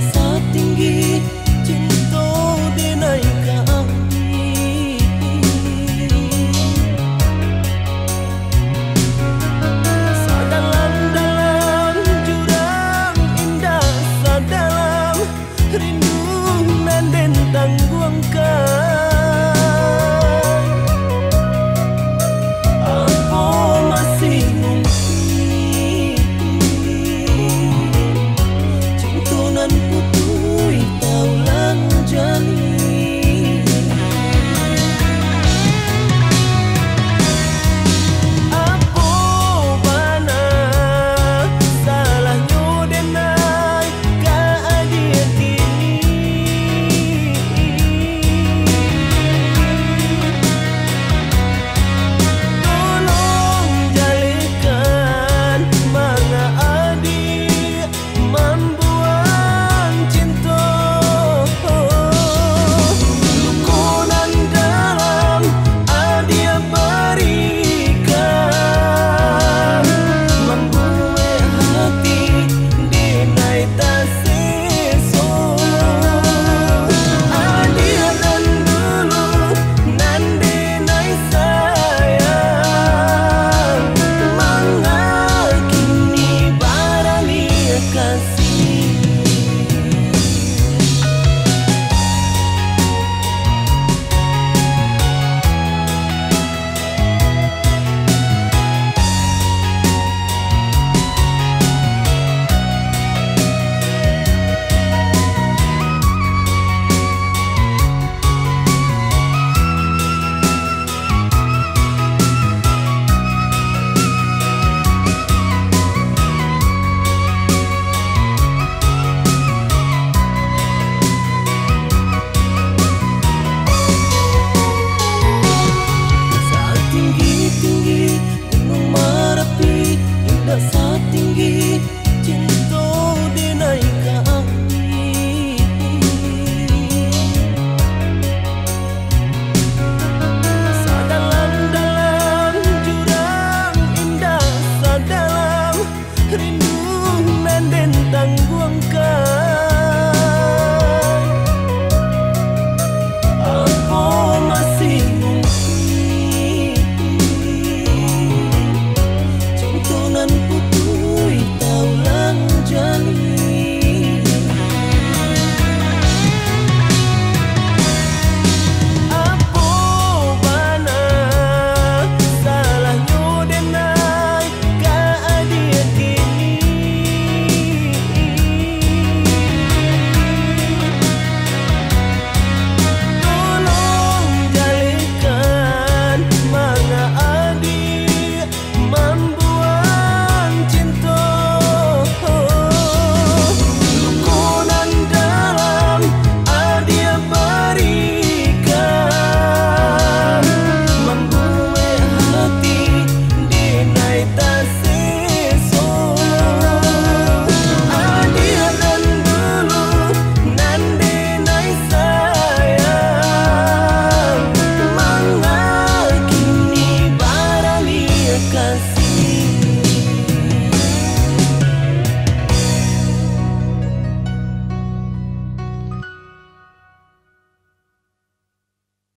さ